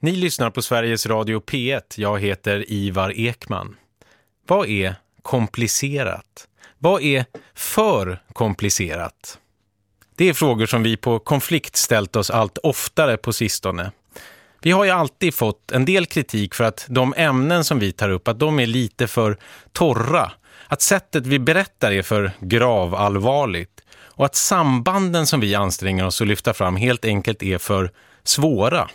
Ni lyssnar på Sveriges Radio P1. Jag heter Ivar Ekman. Vad är komplicerat? Vad är för komplicerat? Det är frågor som vi på konflikt ställt oss allt oftare på sistone. Vi har ju alltid fått en del kritik för att de ämnen som vi tar upp att de är lite för torra. Att sättet vi berättar är för gravallvarligt. Och att sambanden som vi anstränger oss att lyfta fram helt enkelt är för svåra.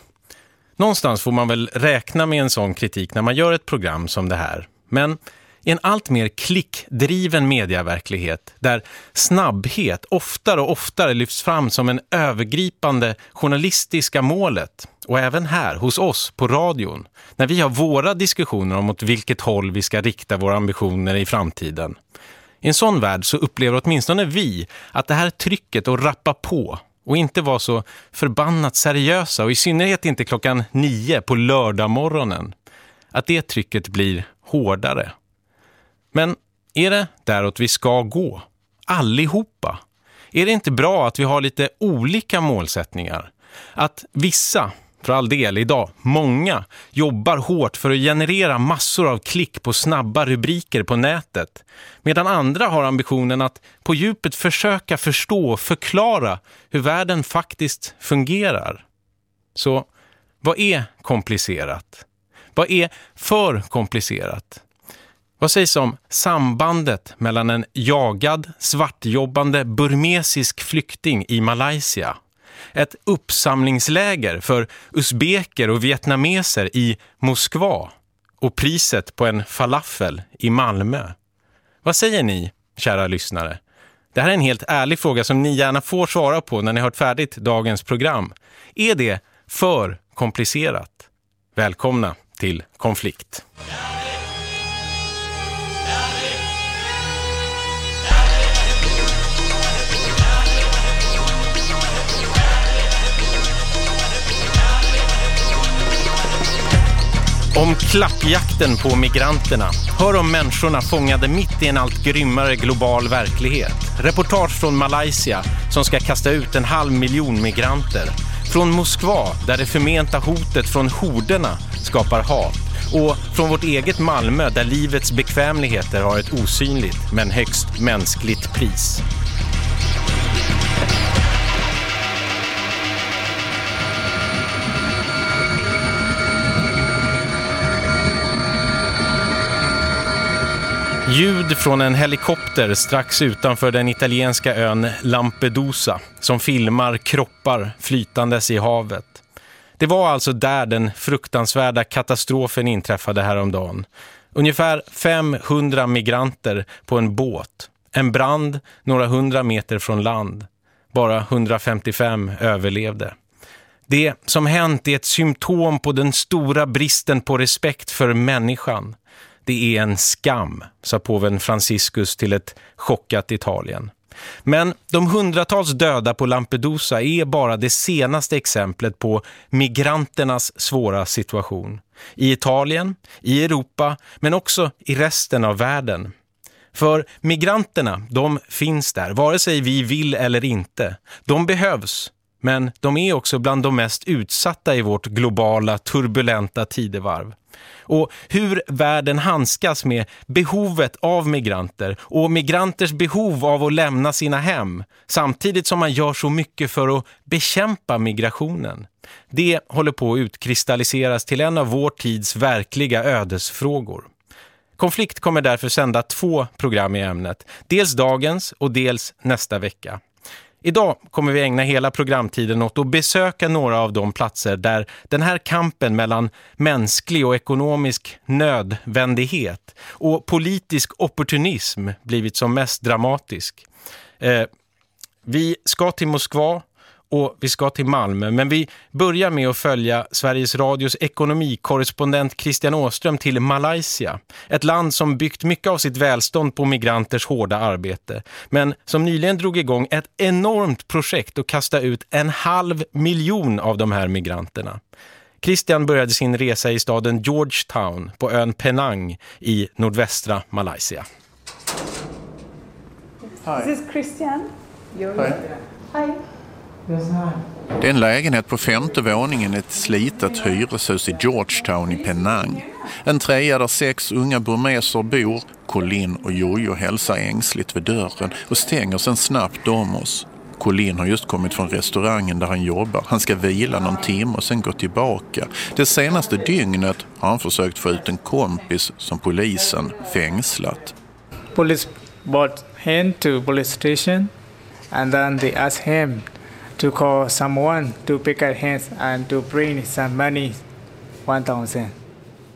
Någonstans får man väl räkna med en sån kritik när man gör ett program som det här. Men i en allt mer klickdriven medieverklighet där snabbhet oftare och oftare lyfts fram som en övergripande journalistiska målet och även här hos oss på radion när vi har våra diskussioner om åt vilket håll vi ska rikta våra ambitioner i framtiden. I en sån värld så upplever åtminstone vi att det här trycket att rappa på och inte vara så förbannat seriösa och i synnerhet inte klockan nio på lördagmorgonen. Att det trycket blir hårdare. Men är det däråt vi ska gå? Allihopa? Är det inte bra att vi har lite olika målsättningar? Att vissa, för all del idag, många, jobbar hårt för att generera massor av klick på snabba rubriker på nätet. Medan andra har ambitionen att på djupet försöka förstå och förklara hur världen faktiskt fungerar. Så vad är komplicerat? Vad är för komplicerat? Vad sägs om sambandet mellan en jagad, svartjobbande burmesisk flykting i Malaysia, ett uppsamlingsläger för usbeker och vietnameser i Moskva och priset på en falafel i Malmö? Vad säger ni, kära lyssnare? Det här är en helt ärlig fråga som ni gärna får svara på när ni hört färdigt dagens program. Är det för komplicerat? Välkomna till Konflikt. Om klappjakten på migranterna. Hör om människorna fångade mitt i en allt grymmare global verklighet. Reportage från Malaysia som ska kasta ut en halv miljon migranter. Från Moskva där det förmenta hotet från horderna skapar hat. Och från vårt eget Malmö där livets bekvämligheter har ett osynligt men högst mänskligt pris. Ljud från en helikopter strax utanför den italienska ön Lampedusa som filmar kroppar flytandes i havet. Det var alltså där den fruktansvärda katastrofen inträffade häromdagen. Ungefär 500 migranter på en båt. En brand några hundra meter från land. Bara 155 överlevde. Det som hänt är ett symptom på den stora bristen på respekt för människan. Det är en skam, sa påven Franciscus till ett chockat Italien. Men de hundratals döda på Lampedusa är bara det senaste exemplet på migranternas svåra situation. I Italien, i Europa, men också i resten av världen. För migranterna, de finns där, vare sig vi vill eller inte. De behövs, men de är också bland de mest utsatta i vårt globala, turbulenta tidevarv och hur världen handskas med behovet av migranter och migranters behov av att lämna sina hem samtidigt som man gör så mycket för att bekämpa migrationen. Det håller på att utkristalliseras till en av vår tids verkliga ödesfrågor. Konflikt kommer därför sända två program i ämnet, dels dagens och dels nästa vecka. Idag kommer vi ägna hela programtiden åt att besöka några av de platser där den här kampen mellan mänsklig och ekonomisk nödvändighet och politisk opportunism blivit som mest dramatisk. Eh, vi ska till Moskva och vi ska till Malmö. Men vi börjar med att följa Sveriges Radios ekonomikorrespondent Christian Åström till Malaysia. Ett land som byggt mycket av sitt välstånd på migranters hårda arbete. Men som nyligen drog igång ett enormt projekt att kasta ut en halv miljon av de här migranterna. Christian började sin resa i staden Georgetown på ön Penang i nordvästra Malaysia. Hi. This is Christian. You're Hi. Hi. Det är en lägenhet på femte våningen i ett slitet hyreshus i Georgetown i Penang. En trea där sex unga burmeser bor. Colin och Jojo hälsar ängsligt vid dörren och stänger sen snabbt om oss. Colin har just kommit från restaurangen där han jobbar. Han ska vila någon timme och sen gå tillbaka. Det senaste dygnet har han försökt få ut en kompis som polisen fängslat. Police brought him to police station and then they asked him to call someone to pick up hands and to bring some money, 1000.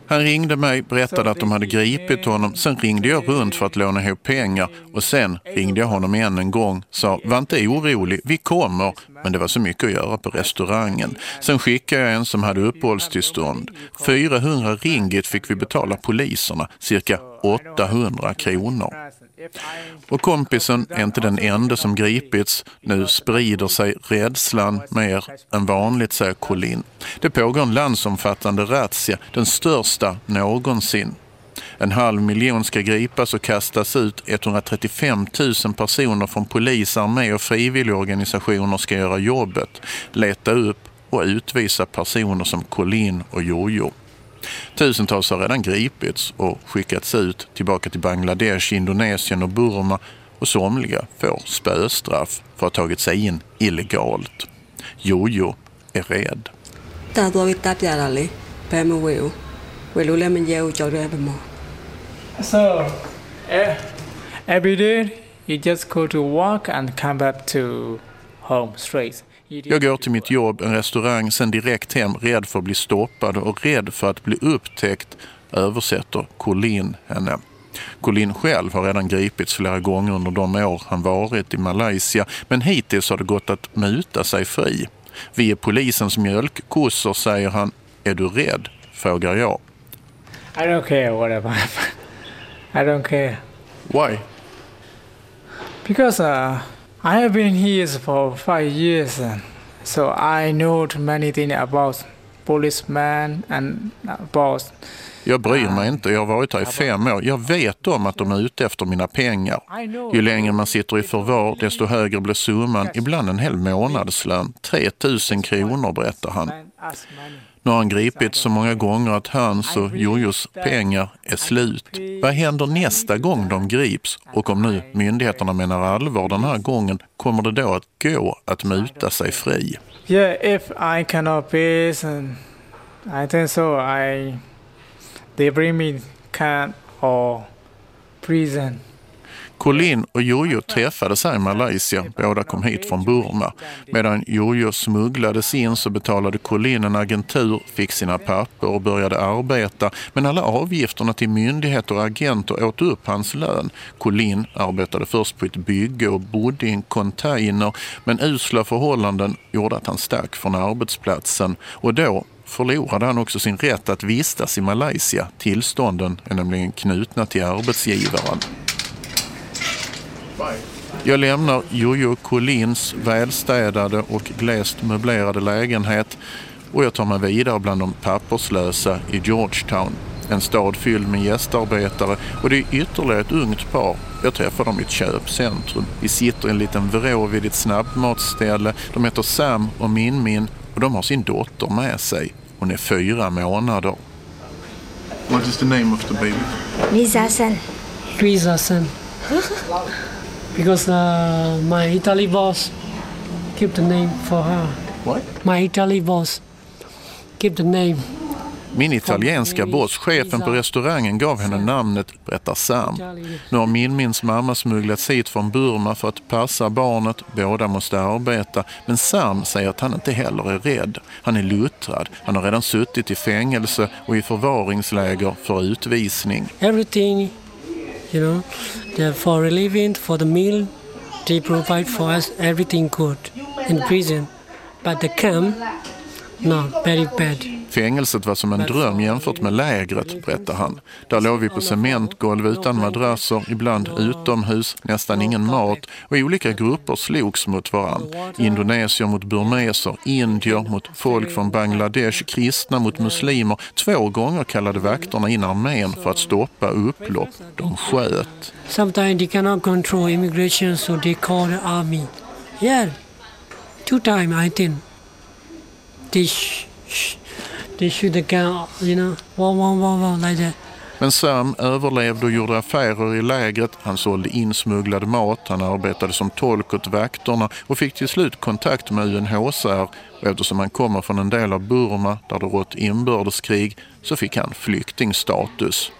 Han ringde mig, berättade att de hade gripit honom. Sen ringde jag runt för att låna ihop pengar och sen ringde jag honom än en gång. Sa, var inte orolig, vi kommer. Men det var så mycket att göra på restaurangen. Sen skickade jag en som hade uppehållstillstånd. 400 ringgit fick vi betala poliserna, cirka 800 kronor. Och kompisen är inte den enda som gripits. Nu sprider sig rädslan mer än vanligt, säger Colin. Det pågår en landsomfattande razzia, den största någonsin. En halv miljon ska gripas och kastas ut. 135 000 personer från polis, armé och frivilligorganisationer ska göra jobbet. Leta upp och utvisa personer som Colin och Jojo. Tusentals har redan gripits och skickats ut tillbaka till Bangladesh, Indonesien och Burma och somliga får spöstraff för att ha tagit sig in illegalt. Jojo är rädd. So, eh, every day you just go to work and come back to home straight. Jag går till mitt jobb, en restaurang, sen direkt hem, rädd för att bli stoppad och rädd för att bli upptäckt, översätter Colin henne. Colin själv har redan gripits flera gånger under de år han varit i Malaysia, men hittills har det gått att muta sig fri. Vi är polisens mjölkkossor, säger han. Är du rädd? frågar jag. I don't care whatever I don't care. Why? Because uh, I have been here for five years, so I know many things about policemen and about jag bryr mig inte. Jag har varit här i fem år. Jag vet om att de är ute efter mina pengar. Ju längre man sitter i förvar, desto högre blir summan. Ibland en hel månadslön. 3000 kronor, berättar han. Nu har han gripit så många gånger att hans och Jojos pengar är slut. Vad händer nästa gång de grips? Och om nu myndigheterna menar allvar den här gången, kommer det då att gå att muta sig fri? Yeah, if I cannot pay, I think so. I they bring me camp or prison. Colin och Jojo träffades här i Malaysia. Båda kom hit från Burma. Medan Jojo smugglades in så betalade Colin en agentur, fick sina papper och började arbeta. Men alla avgifterna till myndigheter och agenter åt upp hans lön. Colin arbetade först på ett bygge och bodde i en container. Men usla förhållanden gjorde att han stack från arbetsplatsen. Och då förlorade han också sin rätt att vistas i Malaysia. Tillstånden är nämligen knutna till arbetsgivaren. Jag lämnar Jojo Collins välstädade och glest möblerade lägenhet och jag tar mig vidare bland de papperslösa i Georgetown. En stad fylld med gästarbetare och det är ytterligare ett ungt par. Jag träffar dem i ett köpcentrum. Vi sitter i en liten vrå vid ett snabbmatsställe. De heter Sam och Min Min och de har sin dotter med sig. Hon är fyra månader. What is the name of the baby? Rizasen. Rizasen. because uh, my Italy boss keep the name for her. What? My Italy boss keep the name. Min italienska boss, chefen på restaurangen, gav henne namnet, berättar Sam. Nu har Min-Mins mamma smugglats hit från Burma för att passa barnet. Båda måste arbeta. Men Sam säger att han inte heller är rädd. Han är luttrad. Han har redan suttit i fängelse och i förvaringsläger för utvisning. Everything you know. They're for relieving, for the meal, they provide for us everything good in prison. But the camp, no, very bad. Fängelset var som en dröm jämfört med lägret, berättar han. Där låg vi på cementgolv utan madrasser, ibland utomhus, nästan ingen mat och olika grupper slogs mot varann. Indonesier mot burmeser, indier mot folk från Bangladesh, kristna mot muslimer. Två gånger kallade vakterna in armén för att stoppa upplopp. De sköt. Sometimes they cannot control immigration so they call the army. Yeah, two times I think. They, sh- sh- they shoot the gun, you know, wow, wow, wow, wow, like that. Men Sam överlevde och gjorde affärer i lägret. Han sålde insmugglad mat, han arbetade som tolk åt vakterna och fick till slut kontakt med UNHCR. Och eftersom han kommer från en del av Burma där det rått inbördeskrig så fick han flyktingstatus.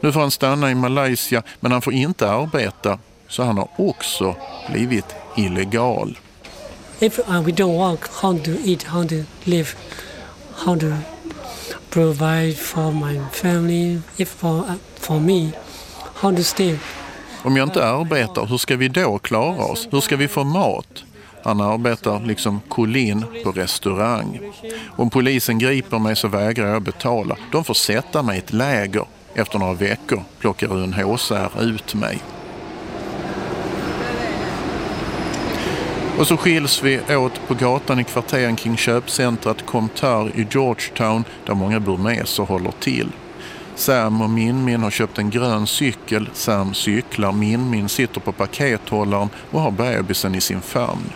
Nu får han stanna i Malaysia men han får inte arbeta så han har också blivit illegal. If uh, we don't work, how to eat, how to live, how to provide for my family, if for, uh, for me, how to stay. Om jag inte arbetar, hur ska vi då klara oss? Hur ska vi få mat? Han arbetar liksom Colin på restaurang. Om polisen griper mig så vägrar jag betala. De får sätta mig i ett läger. Efter några veckor plockar UNHCR ut mig. Och så skiljs vi åt på gatan i kvarteren kring köpcentrat Comtar i Georgetown där många burmeser håller till. Sam och Min-Min har köpt en grön cykel. Sam cyklar, Min-Min sitter på pakethållaren och har bebisen i sin famn.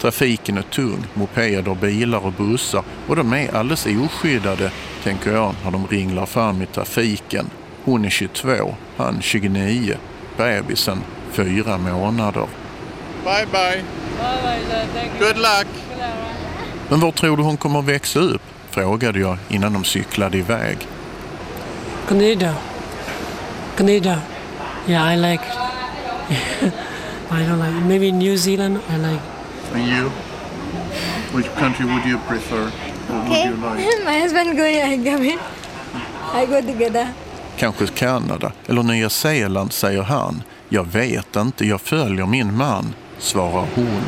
Trafiken är tung, mopeder, bilar och bussar och de är alldeles oskyddade, tänker jag när de ringlar fram i trafiken. Hon är 22, han 29, bebisen 4 månader. Bye bye! Good luck! Men var tror du hon kommer växa upp? Frågade jag innan de cyklade iväg. Canada. Canada. Yeah, I like. I don't like. Maybe New Zealand. I like. And you? Which country would you prefer? Okay. My husband going, I in. I go together. Kanske Kanada eller Nya Zeeland, säger han. Jag vet inte, jag följer min man, svarar hon.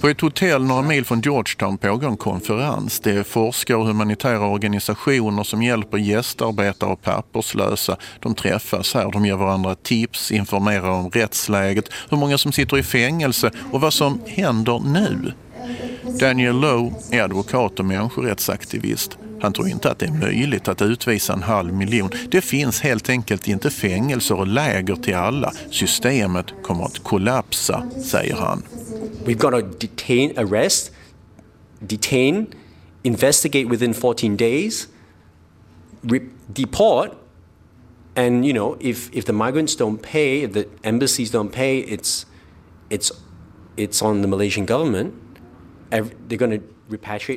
På ett hotell några mil från Georgetown pågår en konferens. Det är forskare och humanitära organisationer som hjälper gästarbetare och papperslösa. De träffas här, de ger varandra tips, informerar om rättsläget, hur många som sitter i fängelse och vad som händer nu. Daniel Lowe är advokat och människorättsaktivist. Han tror inte att det är möjligt att utvisa en halv miljon. Det finns helt enkelt inte fängelser och läger till alla. Systemet kommer att kollapsa, säger han. We've got to detain, arrest, detain, investigate within 14 days, deport, and you know if, if the migrants don't pay, if the embassies don't pay, it's it's it's on the Malaysian government.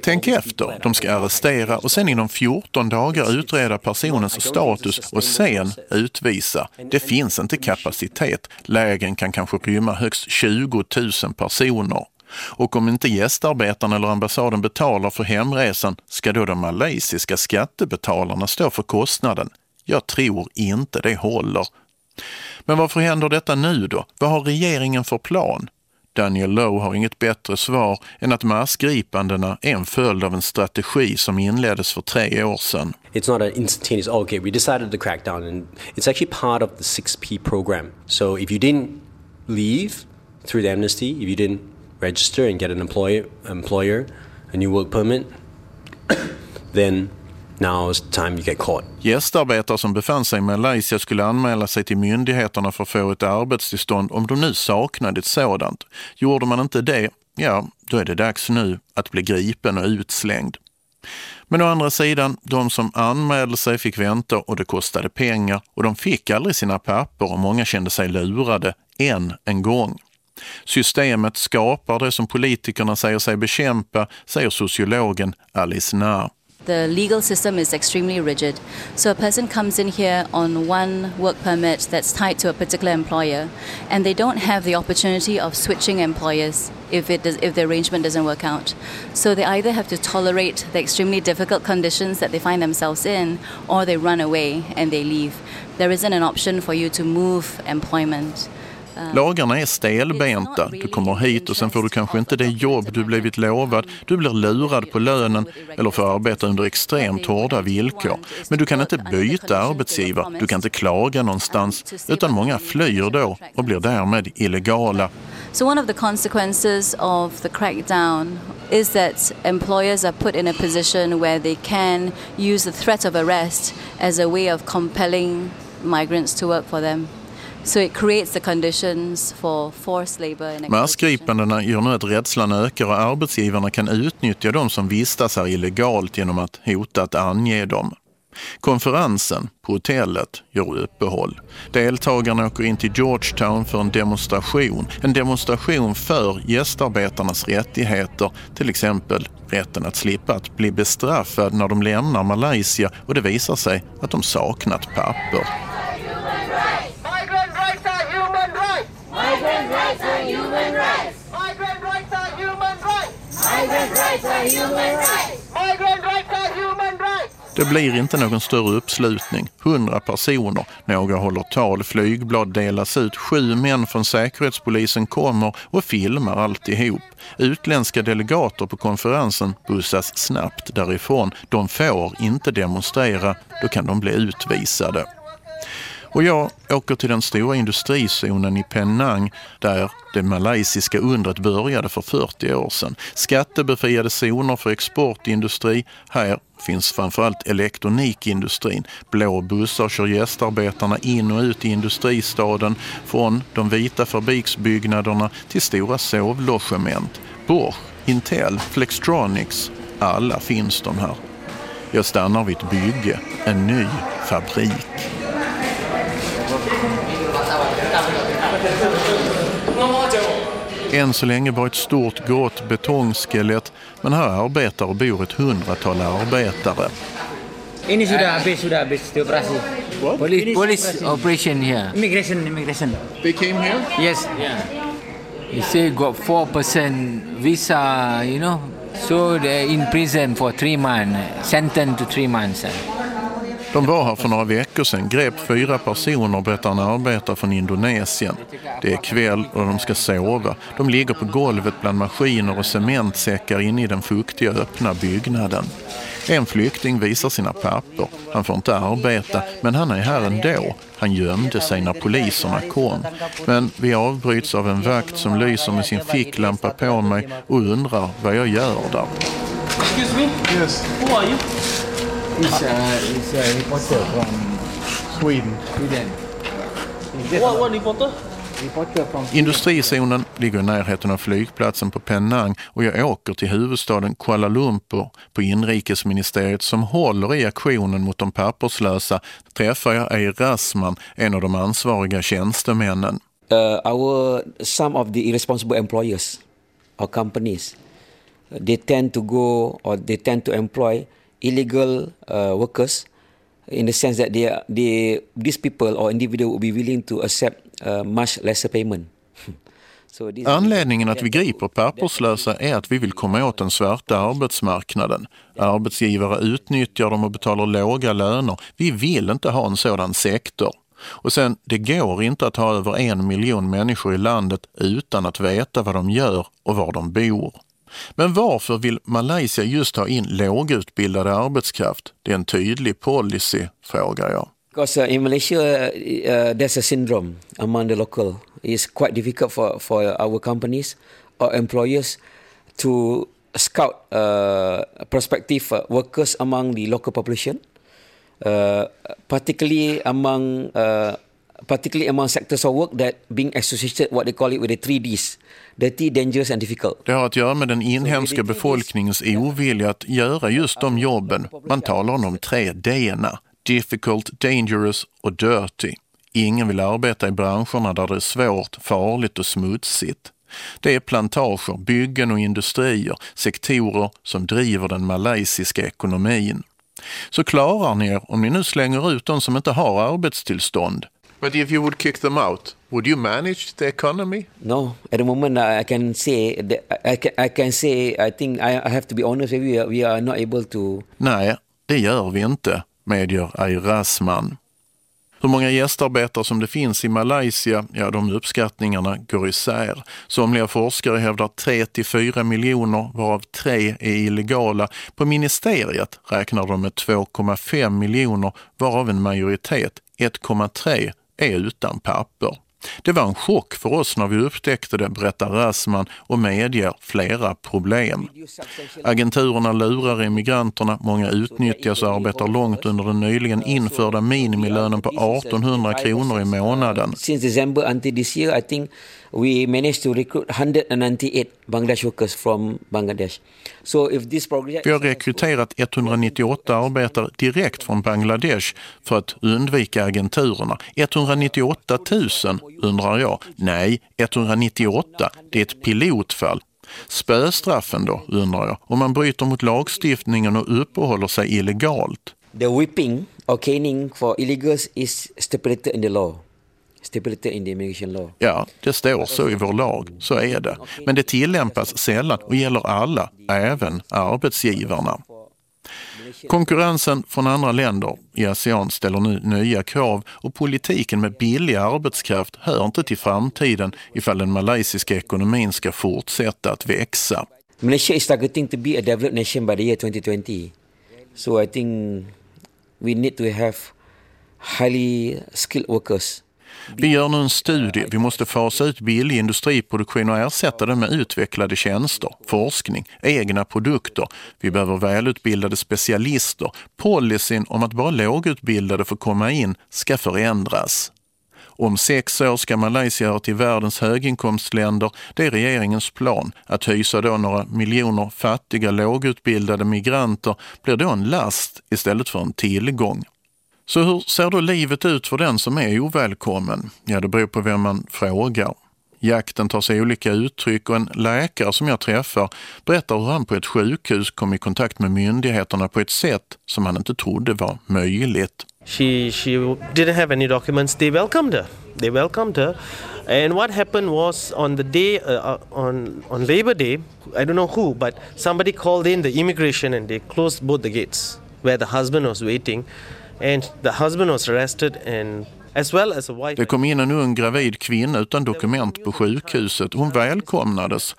Tänk efter. De ska arrestera och sen inom 14 dagar utreda personens status och sen utvisa. Det finns inte kapacitet. Lägren kan kanske rymma högst 20 000 personer. Och om inte gästarbetarna eller ambassaden betalar för hemresan ska då de malaysiska skattebetalarna stå för kostnaden? Jag tror inte det håller. Men varför händer detta nu då? Vad har regeringen för plan? Daniel Lowe har inget bättre svar än att massgripandena är en följd av en strategi som inleddes för tre år sedan. It's not an instantaneous, okay, we decided to crack down. And it's actually part of the 6P program. So if you didn't leave through the amnesty, if you didn't register and get an employer, employer a new work permit, then now is time you get caught. Gästarbetare som befann sig i Malaysia skulle anmäla sig till myndigheterna för att få ett arbetstillstånd om de nu saknade ett sådant. Gjorde man inte det, ja, då är det dags nu att bli gripen och utslängd. Men å andra sidan, de som anmälde sig fick vänta och det kostade pengar och de fick aldrig sina papper och många kände sig lurade än en gång. Systemet skapar det som politikerna säger sig bekämpa, säger sociologen Alice Na. The legal system is extremely rigid. So a person comes in here on one work permit that's tied to a particular employer, and they don't have the opportunity of switching employers if it does, if the arrangement doesn't work out. So they either have to tolerate the extremely difficult conditions that they find themselves in, or they run away and they leave. There isn't an option for you to move employment. Lagarna är stelbenta. Du kommer hit och sen får du kanske inte det jobb du blivit lovad. Du blir lurad på lönen eller får arbeta under extremt hårda villkor. Men du kan inte byta arbetsgivare, du kan inte klaga någonstans utan många flyr då och blir därmed illegala. So, one of the consequences of the crackdown is that employers are put in a position where they can use the threat of arrest as a way of compelling migrants to work for them. So it creates the conditions for forced labor and Massgripandena gör nu att rädslan ökar och arbetsgivarna kan utnyttja de som vistas här illegalt genom att hota att ange dem. Konferensen på hotellet gör uppehåll. Deltagarna åker in till Georgetown för en demonstration. En demonstration för gästarbetarnas rättigheter, till exempel rätten att slippa att bli bestraffad när de lämnar Malaysia och det visar sig att de saknat papper. Migrant rights are human rights. Migrant rights are human rights. Migrant rights are human rights. Migrant rights are human rights. Migrant rights are human rights. Det blir inte någon större uppslutning. Hundra personer, några håller tal, flygblad delas ut, sju män från Säkerhetspolisen kommer och filmar alltihop. Utländska delegater på konferensen bussas snabbt därifrån. De får inte demonstrera, då kan de bli utvisade. Och jag åker till den stora industrizonen i Penang där det malaysiska undret började för 40 år sedan. Skattebefriade zoner för exportindustri. Här finns framförallt elektronikindustrin. Blå bussar kör gästarbetarna in och ut i industristaden från de vita fabriksbyggnaderna till stora sovlogement. Bosch, Intel, Flextronics, alla finns de här. Jag stannar vid ett bygge, en ny fabrik. Än så länge bara ett stort grått betongskelett men här arbetar och bor ett hundratal arbetare. Ini sudah habis, sudah habis dioperasi. Police, police operation here. Immigration, immigration. They came here? Yes. Yeah. You say got four percent visa, you know. So they're in prison for three months, sentenced to three months. De var här för några veckor sedan, grep fyra personer, berättar en arbetare från Indonesien. Det är kväll och de ska sova. De ligger på golvet bland maskiner och cementsäckar inne i den fuktiga öppna byggnaden. En flykting visar sina papper. Han får inte arbeta, men han är här ändå. Han gömde sig när poliserna kom. Men vi avbryts av en vakt som lyser med sin ficklampa på mig och undrar vad jag gör där. Excuse me? Yes. Who are you? He's a, he's a reporter from Sweden. Sweden. What, what reporter? Industrizonen ligger i närheten av flygplatsen på Penang och jag åker till huvudstaden Kuala Lumpur på inrikesministeriet som håller i aktionen mot de papperslösa. Träffar jag Eir Rasman, en av de ansvariga tjänstemännen. uh, our some of the irresponsible employers or companies they tend to go or they tend to employ illegal uh, workers in the sense that they, they these people or individual will be willing to accept uh, much lesser payment so Anledningen att vi griper papperslösa är att vi vill komma åt den svarta arbetsmarknaden. Arbetsgivare utnyttjar dem och betalar låga löner. Vi vill inte ha en sådan sektor. Och sen, det går inte att ha över en miljon människor i landet utan att veta vad de gör och var de bor. Men varför vill Malaysia just ha in lågutbildad arbetskraft? Det är en tydlig policy, frågar jag. Because uh, in Malaysia, uh, uh, there's a syndrome among the local. It's quite difficult for, for our companies or employers to scout uh, prospective uh, workers among the local population, uh, particularly among uh, particularly among sectors of work that being associated what they call it with the three Ds: dirty, dangerous, and difficult. Det har att göra med den inhemska befolkningens ovilja att göra just de jobben. Man talar om de tre D-na. Difficult, dangerous och dirty. Ingen vill arbeta i branscherna där det är svårt, farligt och smutsigt. Det är plantager, byggen och industrier, sektorer som driver den malaysiska ekonomin. Så klarar ni er om ni nu slänger ut de som inte har arbetstillstånd. But if you would kick them out, would you manage the economy? No, at the moment I can say I can, I can say I think I, have to be honest with you. We are not able to Nej, det gör vi inte, medger Eir Rasman. Hur många gästarbetare som det finns i Malaysia, ja de uppskattningarna går isär. Somliga forskare hävdar 3 till 4 miljoner, varav 3 är illegala. På ministeriet räknar de med 2,5 miljoner, varav en majoritet, 1,3, är utan papper. Det var en chock för oss när vi upptäckte det, berättar Rassman och medger flera problem. Agenturerna lurar immigranterna, många utnyttjas och arbetar långt under den nyligen införda minimilönen på 1800 kronor i månaden. Since December until this year, I think we managed to recruit 198 Bangladesh workers from Bangladesh. So if this progress... Vi har rekryterat 198 arbetare direkt från Bangladesh för att undvika agenturerna. 198 000 undrar jag. Nej, 198. Det är ett pilotfall. Spöstraffen då, undrar jag, om man bryter mot lagstiftningen och uppehåller sig illegalt. The whipping or caning for illegals is stipulated in the law. Stipulated in the immigration law. Ja, det står så i vår lag, så är det. Men det tillämpas sällan och gäller alla, även arbetsgivarna. Konkurrensen från andra länder i ASEAN ställer nu nya krav och politiken med billig arbetskraft hör inte till framtiden ifall den malaysiska ekonomin ska fortsätta att växa. Malaysia is targeting to be a developed nation by the year 2020. So I think we need to have highly skilled workers. Vi gör nu en studie. Vi måste fasa ut billig industriproduktion och ersätta den med utvecklade tjänster, forskning, egna produkter. Vi behöver välutbildade specialister. Policyn om att bara lågutbildade får komma in ska förändras. Om sex år ska Malaysia höra till världens höginkomstländer. Det är regeringens plan. Att hysa då några miljoner fattiga lågutbildade migranter blir då en last istället för en tillgång. Så hur ser då livet ut för den som är ovälkommen? Ja, det beror på vem man frågar. Jakten tar sig olika uttryck och en läkare som jag träffar berättar hur han på ett sjukhus kom i kontakt med myndigheterna på ett sätt som han inte trodde var möjligt. She, she didn't have any documents. They welcomed her. They welcomed her. And what happened was on the day, uh, on, on Labor Day, I don't know who, but somebody called in the immigration and they closed both the gates where the husband was waiting. And the husband was arrested and as well as a wife. Det kom in en ung gravid kvinna utan dokument på sjukhuset. Hon välkomnades.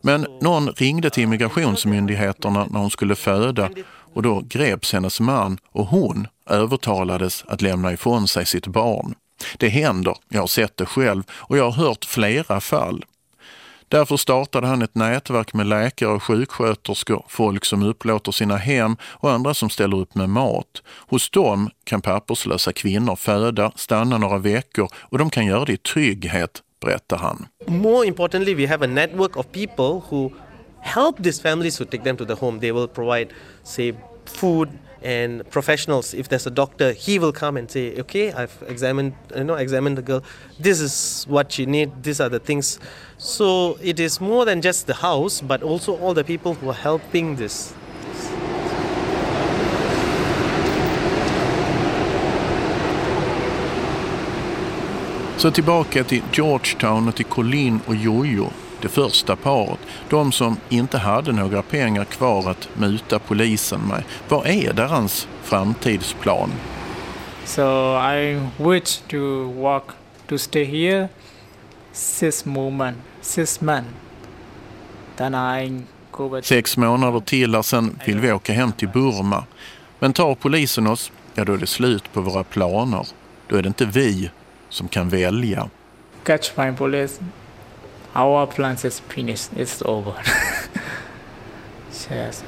Men någon ringde till immigrationsmyndigheterna när hon skulle föda och då greps hennes man och hon övertalades att lämna ifrån sig sitt barn. Det händer, jag har sett det själv och jag har hört flera fall. Därför startade han ett nätverk med läkare och sjuksköterskor, folk som upplåter sina hem och andra som ställer upp med mat. Hos dem kan papperslösa kvinnor föda, stanna några veckor och de kan göra det i trygghet, berättar han. More importantly, we have a network of people who help these families to take them to the home. They will provide, say, food, and professionals if there's a doctor he will come and say okay i've examined you know examined the girl. This is what you need. These are the things. So it is more than just the house but also all the people who are helping this. Så tillbaka till Georgetown och till Colin och Jojo det första paret, de som inte hade några pengar kvar att muta polisen med. Vad är deras framtidsplan? So I wish to work to stay here six months. Six months. Then I go back. Sex månader till, och sen vill vi åka hem till Burma. Men tar polisen oss, ja då är det slut på våra planer. Då är det inte vi som kan välja. Catch my police our plan is finished. It's over. yes.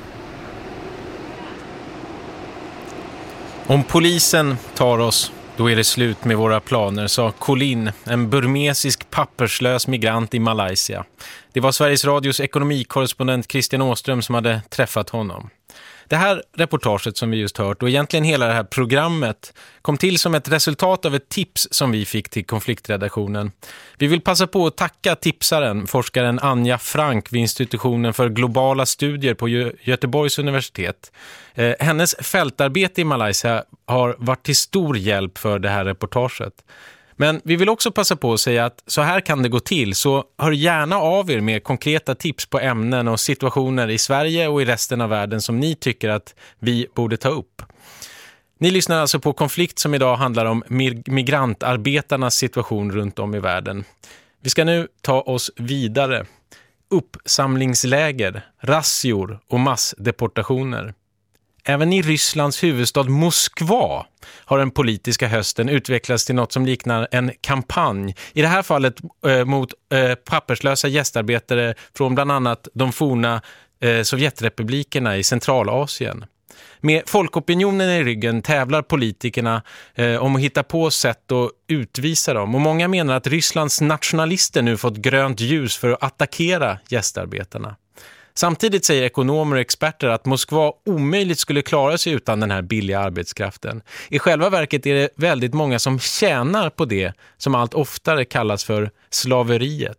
Om polisen tar oss, då är det slut med våra planer, sa Colin, en burmesisk papperslös migrant i Malaysia. Det var Sveriges Radios ekonomikorrespondent Christian Åström som hade träffat honom. Det här reportaget som vi just hört och egentligen hela det här programmet kom till som ett resultat av ett tips som vi fick till konfliktredaktionen. Vi vill passa på att tacka tipsaren, forskaren Anja Frank vid institutionen för globala studier på Gö Göteborgs universitet. Eh, hennes fältarbete i Malaysia har varit till stor hjälp för det här reportaget. Men vi vill också passa på att säga att så här kan det gå till. Så hör gärna av er med konkreta tips på ämnen och situationer i Sverige och i resten av världen som ni tycker att vi borde ta upp. Ni lyssnar alltså på Konflikt som idag handlar om migrantarbetarnas situation runt om i världen. Vi ska nu ta oss vidare. Uppsamlingsläger, rassior och massdeportationer. Även i Rysslands huvudstad Moskva har den politiska hösten utvecklats till något som liknar en kampanj. I det här fallet eh, mot eh, papperslösa gästarbetare från bland annat de forna eh, Sovjetrepublikerna i Centralasien. Med folkopinionen i ryggen tävlar politikerna eh, om att hitta på sätt att utvisa dem. Och många menar att Rysslands nationalister nu fått grönt ljus för att attackera gästarbetarna. Samtidigt säger ekonomer och experter att Moskva omöjligt skulle klara sig utan den här billiga arbetskraften. I själva verket är det väldigt många som tjänar på det som allt oftare kallas för slaveriet.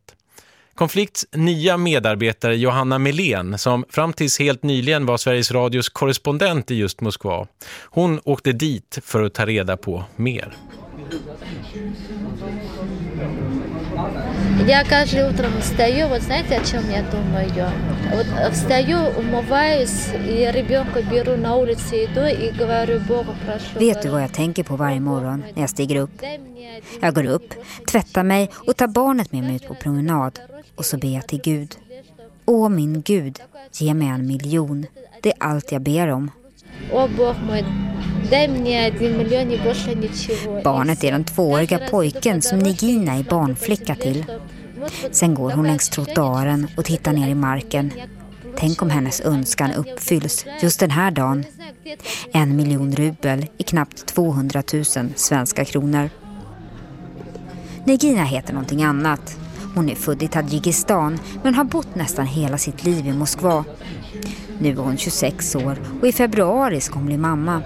Konflikts nya medarbetare Johanna Melén, som fram tills helt nyligen var Sveriges Radios korrespondent i just Moskva. Hon åkte dit för att ta reda på mer. Я каждое утро встаю, вот знаете, о чем я думаю? Вот встаю, умываюсь, и ребенка беру на улице, иду и говорю Богу, прошу. Vet du vad jag tänker på varje morgon när jag stiger upp? Jag går upp, tvättar mig och tar barnet med mig ut på promenad. Och så ber jag till Gud. Åh min Gud, ge mig en miljon. Det är allt jag ber om. О, Бог мой, дай мне один миллион и больше ничего. Barnet är den tvååriga pojken som Nigina är barnflicka till. Sen går hon längs trottoaren och tittar ner i marken. Tänk om hennes önskan uppfylls just den här dagen. En miljon rubel i knappt 200 000 svenska kronor. Negina heter någonting annat. Hon är född i Tadzjikistan men har bott nästan hela sitt liv i Moskva. Nu är hon 26 år och i februari ska hon bli mamma.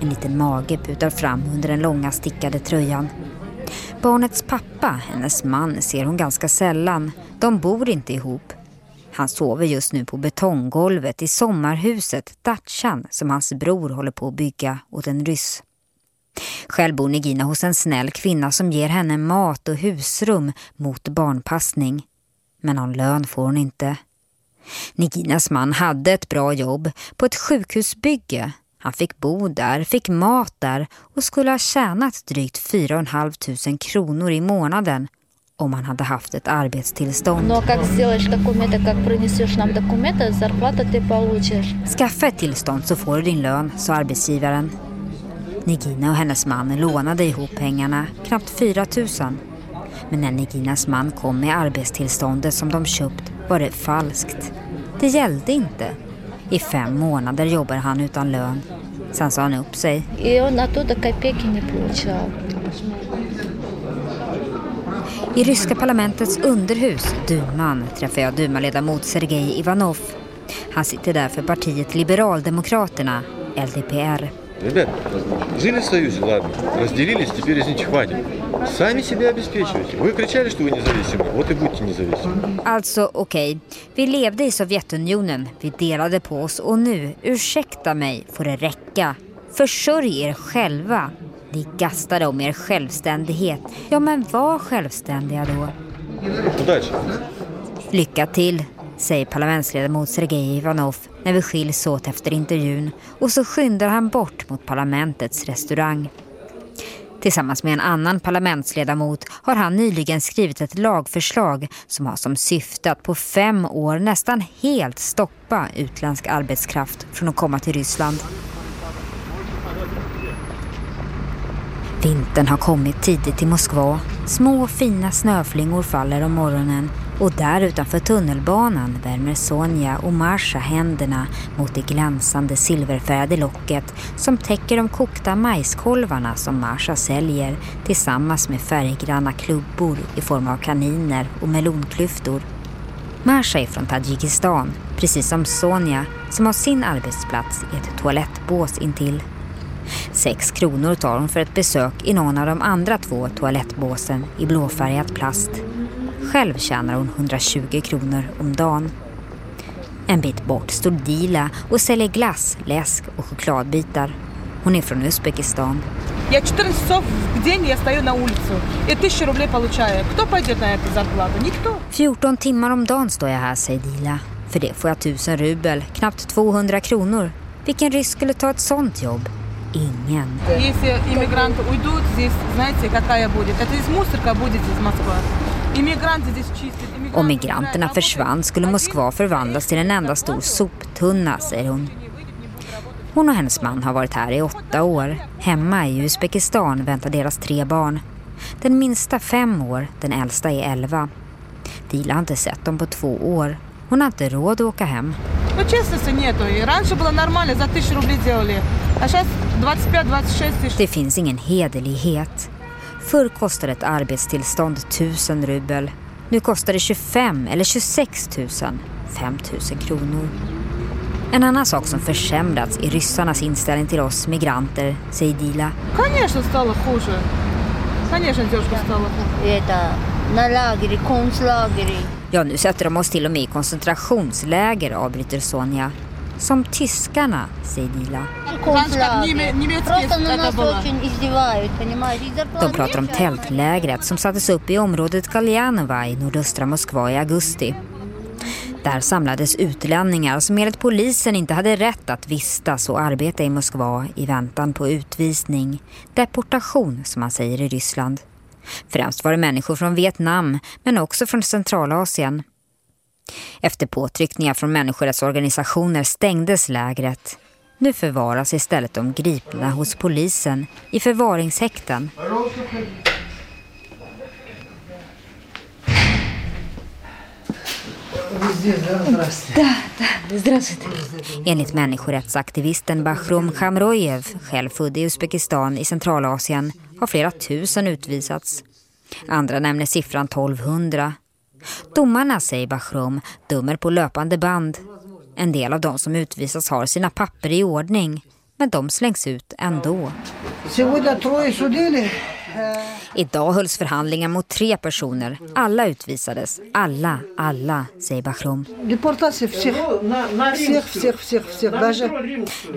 En liten mage putar fram under den långa stickade tröjan. Barnets pappa, hennes man, ser hon ganska sällan. De bor inte ihop. Han sover just nu på betonggolvet i sommarhuset Dachan som hans bror håller på att bygga åt en ryss. Själv bor Negina hos en snäll kvinna som ger henne mat och husrum mot barnpassning. Men någon lön får hon inte. Niginas man hade ett bra jobb på ett sjukhusbygge. Han fick bo där, fick mat där och skulle ha tjänat drygt 4 500 kronor i månaden om han hade haft ett arbetstillstånd. Skaffa ett tillstånd så får du din lön, sa arbetsgivaren. Nigina och hennes man lånade ihop pengarna, knappt 4 000 men när Neginas man kom med arbetstillståndet som de köpt var det falskt. Det gällde inte. I fem månader jobbar han utan lön. Sen sa han upp sig. I ryska parlamentets underhus, duman, träffar jag dumaledamot Sergej Ivanov. Han sitter där för partiet Liberaldemokraterna, LDPR. Ребят, жили в Союзе, ладно. Разделились, теперь из них хватит. Сами себя обеспечивайте. Вы кричали, что вы независимы. Вот и будьте независимы. Alltså, okej. Vi levde i Sovjetunionen, vi delade på oss och nu, ursäkta mig, får det räcka. Försörj er själva. Ni gastade om er självständighet. Ja, men var självständiga då. Удачи. Lycka till, säger parlamentsledamot Sergej Ivanov när vi skiljs åt efter intervjun och så skyndar han bort mot parlamentets restaurang. Tillsammans med en annan parlamentsledamot har han nyligen skrivit ett lagförslag som har som syfte att på fem år nästan helt stoppa utländsk arbetskraft från att komma till Ryssland. Vintern har kommit tidigt till Moskva. Små fina snöflingor faller om morgonen och där utanför tunnelbanan värmer Sonja och Marsha händerna mot det glänsande silverfärgade locket som täcker de kokta majskolvarna som Marsha säljer tillsammans med färggranna klubbor i form av kaniner och melonklyftor. Marsha är från Tadzjikistan, precis som Sonja som har sin arbetsplats i ett toalettbås intill. Sex kronor tar hon för ett besök i någon av de andra två toalettbåsen i blåfärgad plast. Själv tjänar hon 120 kronor om dagen. En bit bort står Dila och säljer glass, läsk och chokladbitar. Hon är från Uzbekistan. Я 14 часов в день я стою на улицу и тысячу рублей получаю. Кто пойдет на эту зарплату? Никто. 14 timmar om dagen står jag här, säger Dila. För det får jag 1000 rubel, knappt 200 kronor. Vilken ryss skulle ta ett sånt jobb? Ingen. Если иммигранты уйдут, здесь, знаете, какая будет? Это здесь мусорка будет здесь Москва. Иммигранты здесь чистят. Om migranterna försvann skulle Moskva förvandlas till en enda stor soptunna, säger hon. Hon och hennes man har varit här i åtta år. Hemma i Uzbekistan väntar deras tre barn. Den minsta fem år, den äldsta är elva. Dila har inte sett dem på två år. Hon har inte råd att åka hem. Ну, честности нету. И раньше было нормально, за тысячу рублей делали. А сейчас 25-26 тысяч. Det finns ingen hederlighet. Förr kostade ett arbetstillstånd 1000 rubel. Nu kostar det 25 eller 26 000. 5 000 kronor. En annan sak som försämrats är ryssarnas inställning till oss migranter, säger Dila. Конечно, стало хуже. Конечно, девушка стало хуже. Это на лагере, концлагере. Ja, nu sätter de oss till och med i koncentrationsläger, avbryter Sonja. Som tyskarna, säger Dila. De pratar om tältlägret som sattes upp i området Galjanova i nordöstra Moskva i augusti. Där samlades utlänningar som enligt polisen inte hade rätt att vistas och arbeta i Moskva i väntan på utvisning. Deportation som man säger i Ryssland. Främst var det människor från Vietnam men också från Centralasien. Efter påtryckningar från människorättsorganisationer stängdes lägret. Nu förvaras istället de gripna hos polisen i förvaringshäkten. Enligt människorättsaktivisten Bahrom Khamroyev, själv född i Uzbekistan i Centralasien, har flera tusen utvisats. Andra nämner siffran 1200 Domarna, säger Bachrom, dömer på löpande band. En del av de som utvisas har sina papper i ordning, men de slängs ut ändå. Idag hölls förhandlingar mot tre personer. Alla utvisades. Alla, alla, säger Bachrom.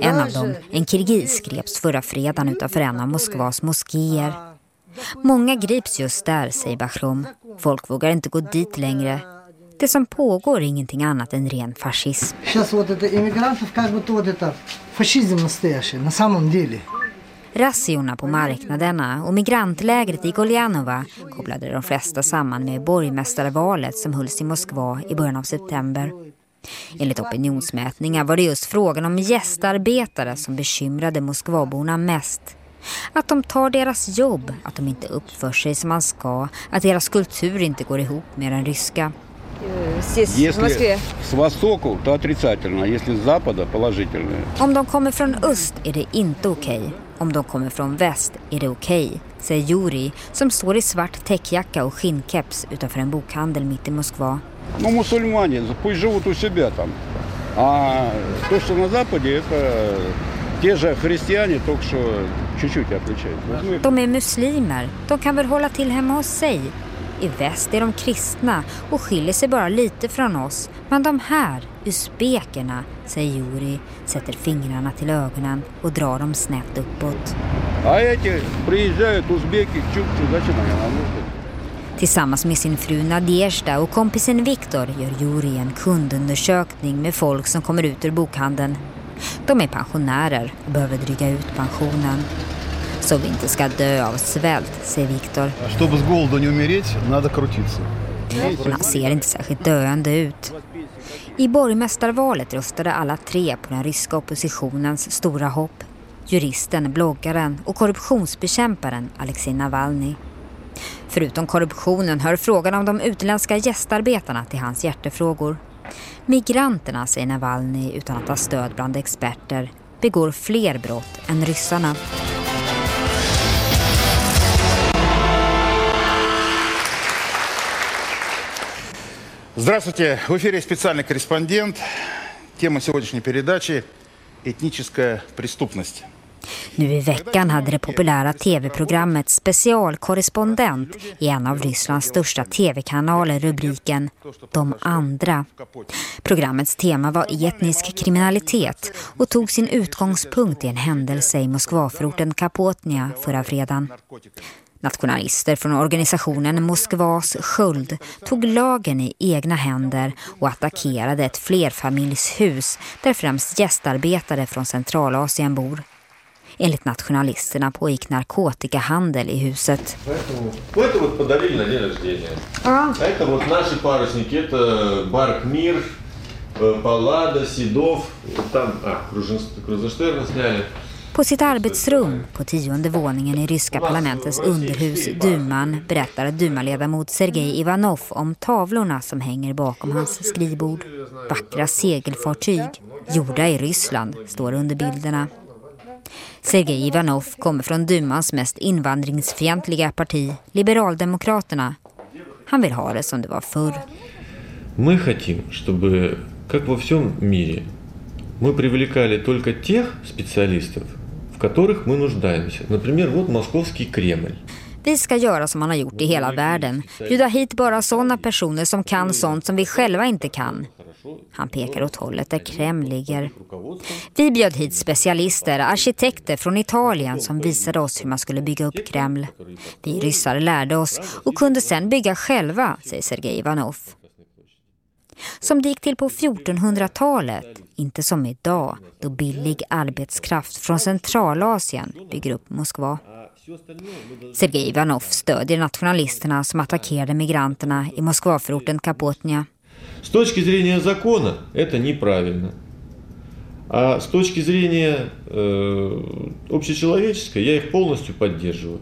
En av dem, en kirgis, greps förra fredagen utanför en av Moskvas moskéer. Många grips just där, säger Bachlom. Folk vågar inte gå dit längre. Det som pågår är ingenting annat än ren fascism. Razziorna på marknaderna och migrantlägret i Goljanova kopplade de flesta samman med borgmästarvalet som hölls i Moskva i början av september. Enligt opinionsmätningar var det just frågan om gästarbetare som bekymrade Moskvaborna mest. Att de tar deras jobb, att de inte uppför sig som man ska, att deras kultur inte går ihop med den ryska. Если с востоку, то отрицательно, а если с запада положительно. Om de kommer från öst är det inte okej. Om de kommer från väst är det okej, säger Juri som står i svart täckjacka och skinnkeps utanför en bokhandel mitt i Moskva. Ну, мусульмане, пусть живут у себя там. А то, что на Западе, это те же христиане, только что чуть-чуть отличаются. Вот мы- De är muslimer, de kan väl hålla till hemma hos sig. I väst är de kristna och skiljer sig bara lite från oss. Men de här, usbekerna, säger Juri, sätter fingrarna till ögonen och drar dem snett uppåt. А эти приезжают узбеки, чукчи, зачем они нам нужны? Tillsammans med sin fru Nadezhda och kompisen Viktor gör Juri en kundundersökning med folk som kommer ut ur bokhandeln. de är pensionärer och behöver dryga ut pensionen. Så vi inte ska dö av svält, säger Viktor. Men han ser inte särskilt döende ut. I borgmästarvalet röstade alla tre på den ryska oppositionens stora hopp. Juristen, bloggaren och korruptionsbekämparen Alexej Navalny. Förutom korruptionen hör frågan om de utländska gästarbetarna till hans hjärtefrågor. Migranterna, säger Navalny utan att ha stöd bland experter, begår fler brott än ryssarna. Здравствуйте, в эфире специальный корреспондент. Тема сегодняшней передачи – этническая преступность. Nu i veckan hade det populära tv-programmet Specialkorrespondent i en av Rysslands största tv-kanaler rubriken De andra. Programmets tema var etnisk kriminalitet och tog sin utgångspunkt i en händelse i Moskvaförorten Kapotnia förra fredagen. Nationalister från organisationen Moskvas sköld tog lagen i egna händer och attackerade ett flerfamiljshus där främst gästarbetare från Centralasien bor. Enligt nationalisterna pågick narkotikahandel i huset. På sitt arbetsrum på tionde våningen i ryska parlamentets underhus Duman berättar dumaledamot Sergej Ivanov om tavlorna som hänger bakom hans skrivbord. Vackra segelfartyg, gjorda i Ryssland, står under bilderna. Sergej Ivanov kommer från Dumans mest invandringsfientliga parti, Liberaldemokraterna. Han vill ha det som det var förr. Мы хотим, чтобы, как во всем мире, мы привлекали только тех специалистов, в которых мы нуждаемся. Например, вот Московский Кремль. Vi ska göra som man har gjort i hela världen. Bjuda hit bara sådana personer som kan sånt som vi själva inte kan. Han pekar åt hållet där Kreml ligger. Vi bjöd hit specialister, arkitekter från Italien som visade oss hur man skulle bygga upp Kreml. Vi ryssar lärde oss och kunde sedan bygga själva, säger Sergej Ivanov. Som det gick till på 1400-talet, inte som idag då billig arbetskraft från Centralasien bygger upp Moskva. Sergej Ivanov stödjer nationalisterna som attackerade migranterna i Moskvaförorten Kapotnia. С точки зрения закона это неправильно. А с точки зрения э, общечеловеческой я их полностью поддерживаю.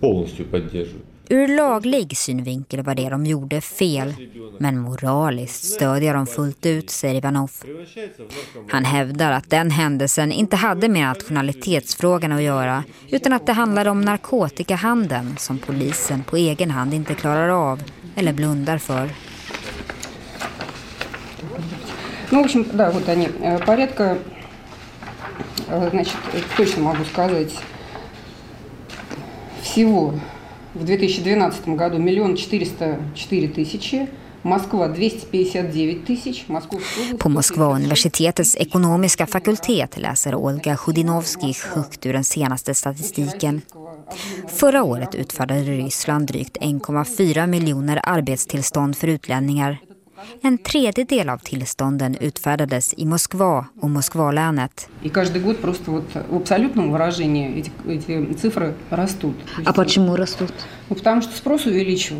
Полностью поддерживаю. Ur laglig synvinkel var det de gjorde fel, men moraliskt stödjer de fullt ut, säger Ivanov. Han hävdar att den händelsen inte hade med nationalitetsfrågan att göra, utan att det handlade om narkotikahandeln som polisen på egen hand inte klarar av eller blundar för. Ну, в общем, да, вот они. Э, Порядка, э, значит, точно могу сказать, всего в 2012 году миллион четыреста четыре тысячи, Moskva 259 тысяч, Moskovska På Moskva universitetets ekonomiska fakultet läser Olga Chudinovskij högt ur den senaste statistiken. Förra året utfärdade Ryssland drygt 1,4 miljoner arbetstillstånd för utlänningar. En tredjedel av tillstånden utfärdades i Moskva och Moskvalänet.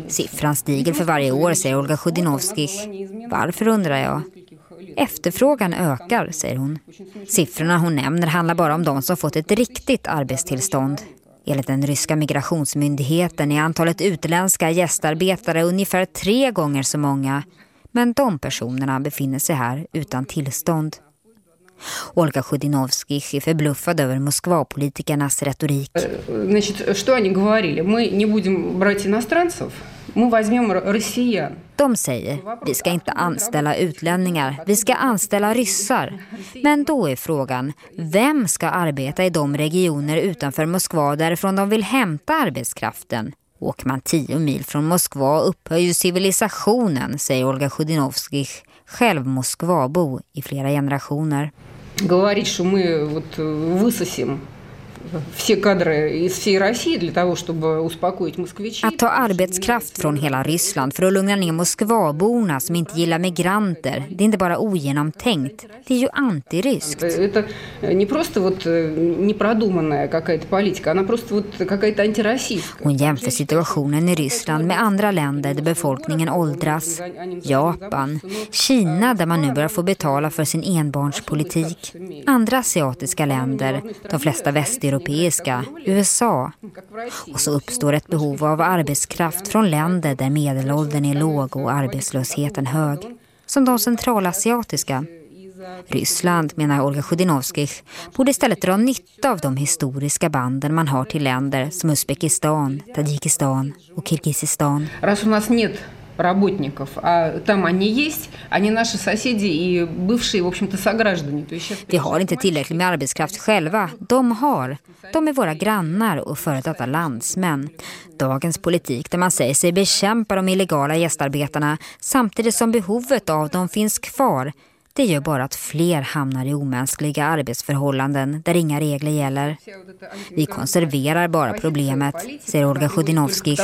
Siffran stiger för varje år, säger Olga Sjudinovskij. Varför undrar jag? Efterfrågan ökar, säger hon. Siffrorna hon nämner handlar bara om de som fått ett riktigt arbetstillstånd. Enligt den ryska migrationsmyndigheten är antalet utländska gästarbetare ungefär tre gånger så många Men de personerna befinner sig här utan tillstånd. Olga Chudinovskij är förbluffad över Moskvapolitikernas retorik. Значит, что они говорили? Мы не будем брать иностранцев, мы возьмем россиян. De säger, vi ska inte anställa utlänningar, vi ska anställa ryssar. Men då är frågan, vem ska arbeta i de regioner utanför Moskva därifrån de vill hämta arbetskraften? Åker man tio mil från Moskva upphör ju civilisationen, säger Olga Chudinovskij, själv Moskvabo i flera generationer. Говорить, что мы вот высосим все кадры из всей России для того, чтобы успокоить москвичей. Att ta arbetskraft från hela Ryssland för att lugna ner Moskvaborna som inte gillar migranter, det är inte bara ogenomtänkt, det är ju antiryskt. Это не просто вот непродуманная какая-то политика, она просто вот какая-то антироссийская. Hon jämför situationen i Ryssland med andra länder där befolkningen åldras. Japan, Kina där man nu börjar få betala för sin enbarnspolitik. Andra asiatiska länder, de flesta västeuropeiska, USA. Och så uppstår ett behov av arbetskraft från länder där medelåldern är låg och arbetslösheten hög. Som de centralasiatiska. Ryssland, menar Olga Chudinovskij, borde istället dra nytta av de historiska banden man har till länder som Uzbekistan, Tadzjikistan och Kirgizistan. Раз у нас нет работников, а там они есть, они наши соседи и бывшие, в общем-то, сограждане. То есть сейчас... Vi har inte tillräckligt med arbetskraft själva. De har. De är våra grannar och före detta landsmän. Dagens politik där man säger sig bekämpa de illegala gästarbetarna samtidigt som behovet av dem finns kvar det gör bara att fler hamnar i omänskliga arbetsförhållanden där inga regler gäller. Vi konserverar bara problemet, säger Olga Sjudinovskij.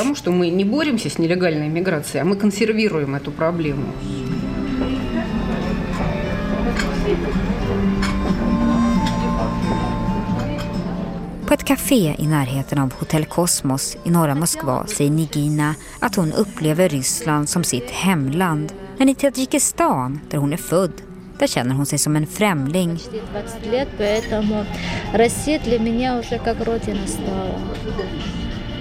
På ett café i närheten av Hotell Kosmos i norra Moskva säger Nigina att hon upplever Ryssland som sitt hemland. Men i Tadzjikistan, där hon är född, Där känner hon sig som en främling. 20 лет, поэтому Россия для меня уже как родина стала.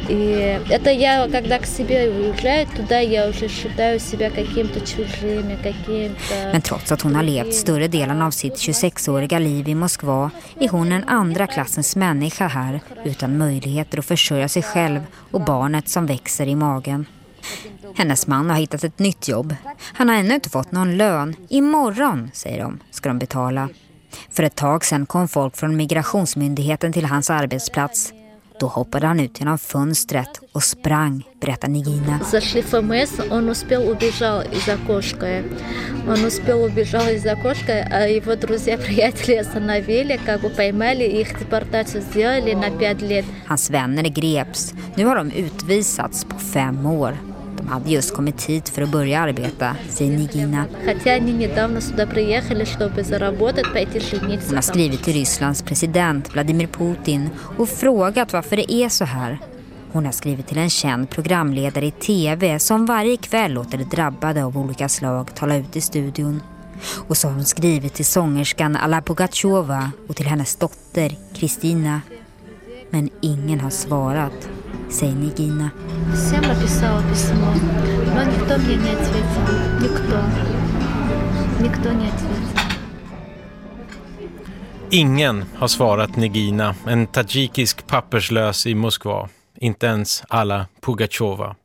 И это я, когда к себе уезжаю туда, я уже считаю себя каким-то чужими, каким-то... Men trots att hon har levt större delen av sitt 26-åriga liv i Moskva är hon en andra klassens människa här utan möjligheter att försörja sig själv och barnet som växer i magen. Hennes man har hittat ett nytt jobb. Han har ännu inte fått någon lön. Imorgon, säger de, ska de betala. För ett tag sedan kom folk från migrationsmyndigheten till hans arbetsplats. Då hoppade han ut genom fönstret och sprang, berättar Nigina. Зашли ФМС, он успел убежал из окошка. Он успел убежал из окошка, а его друзья-приятели остановили, как бы поймали, их депортацию сделали на пять лет. Hans vänner greps. Nu har de utvisats på fem år. Hade just kommit hit för att börja arbeta, säger Nigina. Hon har skrivit till Rysslands president Vladimir Putin och frågat varför det är så här. Hon har skrivit till en känd programledare i tv som varje kväll låter drabbade av olika slag tala ut i studion. Och så har hon skrivit till sångerskan Alla Pugatjova och till hennes dotter Kristina. Men ingen har svarat säger Nigina. Ingen har svarat Negina, en tajikisk papperslös i Moskva. Inte ens alla Pugachova.